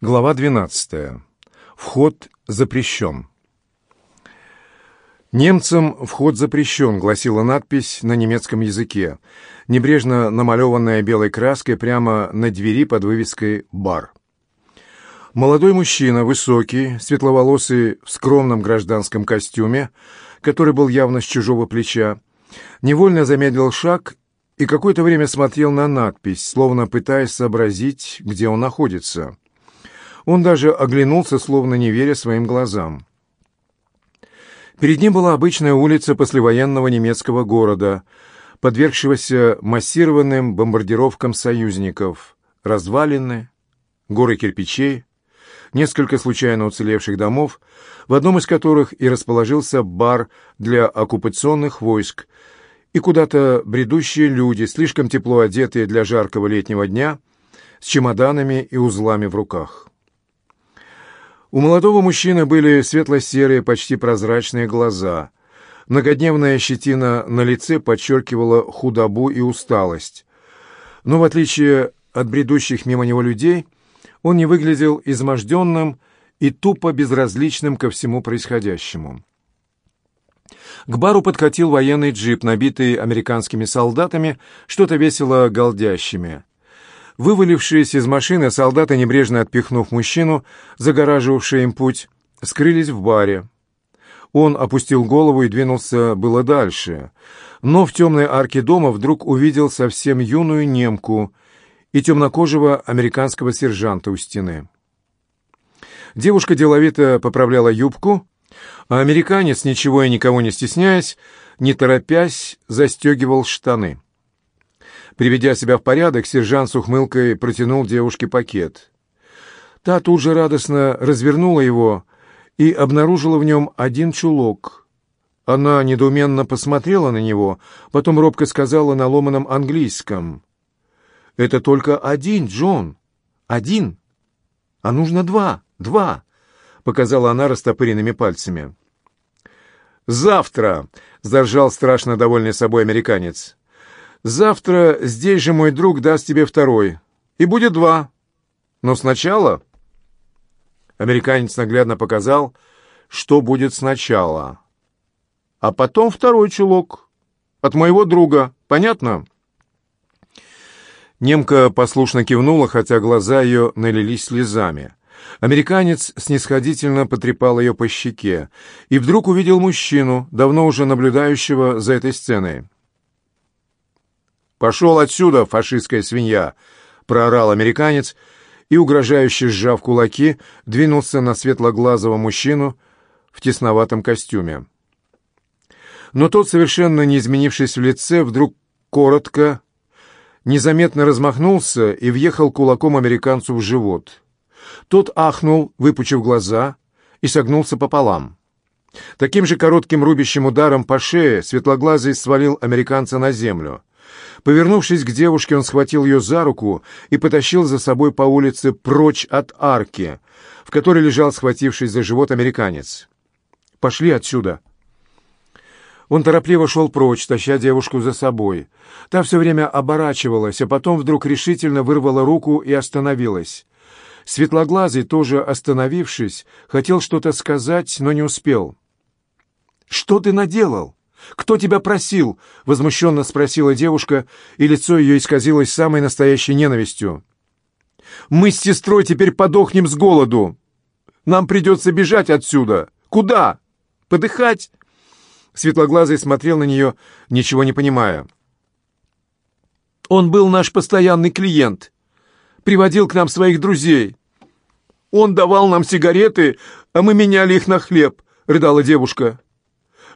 Глава 12. Вход запрещен. «Немцам вход запрещен», — гласила надпись на немецком языке, небрежно намалеванная белой краской прямо на двери под вывеской «Бар». Молодой мужчина, высокий, светловолосый, в скромном гражданском костюме, который был явно с чужого плеча, невольно замедлил шаг и какое-то время смотрел на надпись, словно пытаясь сообразить, где он находится. Он даже оглянулся, словно не веря своим глазам. Перед ним была обычная улица послевоенного немецкого города, подвергшегося массированным бомбардировкам союзников, развалины, горы кирпичей, несколько случайно уцелевших домов, в одном из которых и расположился бар для оккупационных войск, и куда-то бредущие люди, слишком тепло одетые для жаркого летнего дня, с чемоданами и узлами в руках. У молодого мужчины были светло-серые, почти прозрачные глаза. Многодневная щетина на лице подчеркивала худобу и усталость. Но в отличие от бредущих мимо него людей, он не выглядел изможденным и тупо безразличным ко всему происходящему. К бару подкатил военный джип, набитый американскими солдатами, что-то весело голдящими. Вывалившиеся из машины солдаты, небрежно отпихнув мужчину, загораживавший им путь, скрылись в баре. Он опустил голову и двинулся было дальше, но в темной арке дома вдруг увидел совсем юную немку и темнокожего американского сержанта у стены. Девушка деловито поправляла юбку, а американец, ничего и никого не стесняясь, не торопясь, застегивал штаны. Приведя себя в порядок, сержант с ухмылкой протянул девушке пакет. Та тут же радостно развернула его и обнаружила в нем один чулок. Она недоуменно посмотрела на него, потом робко сказала на ломаном английском. «Это только один, Джон. Один. А нужно два. Два!» — показала она растопыренными пальцами. «Завтра!» — заржал страшно довольный собой американец. Завтра здесь же мой друг даст тебе второй. И будет два. Но сначала...» Американец наглядно показал, что будет сначала. «А потом второй чулок. От моего друга. Понятно?» Немка послушно кивнула, хотя глаза ее налились слезами. Американец снисходительно потрепал ее по щеке и вдруг увидел мужчину, давно уже наблюдающего за этой сценой. «Пошел отсюда, фашистская свинья!» — проорал американец и, угрожающе сжав кулаки, двинулся на светлоглазого мужчину в тесноватом костюме. Но тот, совершенно не изменившись в лице, вдруг коротко, незаметно размахнулся и въехал кулаком американцу в живот. Тот ахнул, выпучив глаза, и согнулся пополам. Таким же коротким рубящим ударом по шее светлоглазый свалил американца на землю — Повернувшись к девушке, он схватил ее за руку и потащил за собой по улице прочь от арки, в которой лежал, схватившись за живот, американец. «Пошли отсюда!» Он торопливо шел прочь, таща девушку за собой. Та все время оборачивалась, а потом вдруг решительно вырвала руку и остановилась. Светлоглазый, тоже остановившись, хотел что-то сказать, но не успел. «Что ты наделал?» Кто тебя просил?» — возмущенно спросила девушка, и лицо ее исказилось самой настоящей ненавистью. «Мы с сестрой теперь подохнем с голоду. Нам придется бежать отсюда. Куда? Подыхать?» Светлоглазый смотрел на нее, ничего не понимая. «Он был наш постоянный клиент. Приводил к нам своих друзей. Он давал нам сигареты, а мы меняли их на хлеб», — рыдала девушка.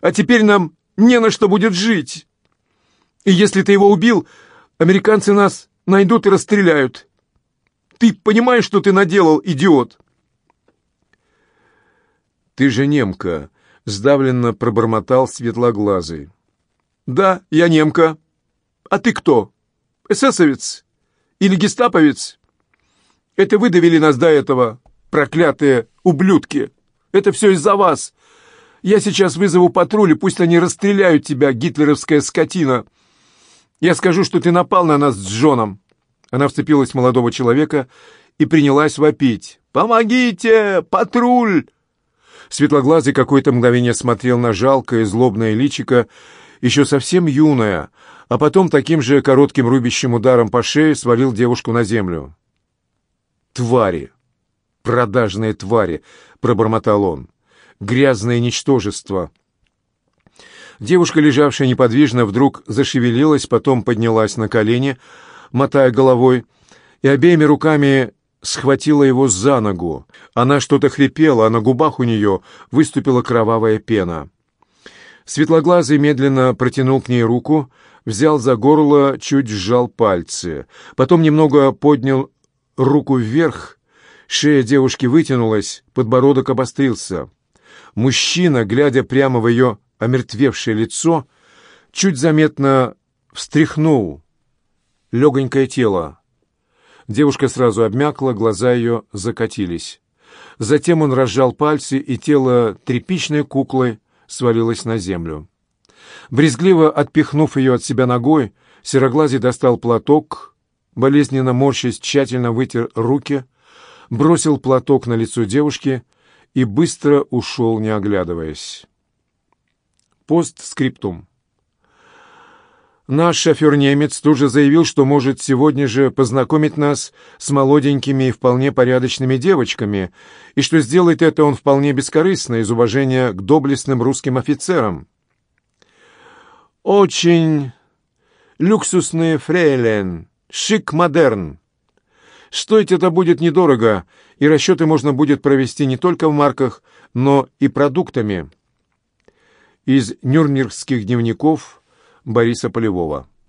«А теперь нам не на что будет жить. И если ты его убил, американцы нас найдут и расстреляют. Ты понимаешь, что ты наделал, идиот?» «Ты же немка», — сдавленно пробормотал светлоглазый. «Да, я немка. А ты кто? Эсэсовец? Или гестаповец? Это вы довели нас до этого, проклятые ублюдки. Это все из-за вас. Я сейчас вызову патруль, и пусть они расстреляют тебя, гитлеровская скотина. Я скажу, что ты напал на нас с Джоном». Она вцепилась в молодого человека и принялась вопить. «Помогите! Патруль!» Светлоглазый какое-то мгновение смотрел на жалкое, злобное личико, еще совсем юное, а потом таким же коротким рубящим ударом по шее свалил девушку на землю. «Твари! Продажные твари!» — пробормотал он грязное ничтожество. Девушка, лежавшая неподвижно, вдруг зашевелилась, потом поднялась на колени, мотая головой, и обеими руками схватила его за ногу. Она что-то хрипела, а на губах у нее выступила кровавая пена. Светлоглазый медленно протянул к ней руку, взял за горло, чуть сжал пальцы. Потом немного поднял руку вверх, шея девушки вытянулась, подбородок обострился. Мужчина, глядя прямо в ее омертвевшее лицо, чуть заметно встряхнул легонькое тело. Девушка сразу обмякла, глаза ее закатились. Затем он разжал пальцы, и тело тряпичной куклы свалилось на землю. Брезгливо отпихнув ее от себя ногой, Сероглазий достал платок, болезненно морщись, тщательно вытер руки, бросил платок на лицо девушки — и быстро ушел, не оглядываясь. Постскриптум. Наш шофер-немец тут же заявил, что может сегодня же познакомить нас с молоденькими и вполне порядочными девочками, и что сделает это он вполне бескорыстно, из уважения к доблестным русским офицерам. «Очень люксусные фрейлен, шик-модерн», Стоить это будет недорого, и расчеты можно будет провести не только в марках, но и продуктами. Из нюрнбергских дневников Бориса Полевого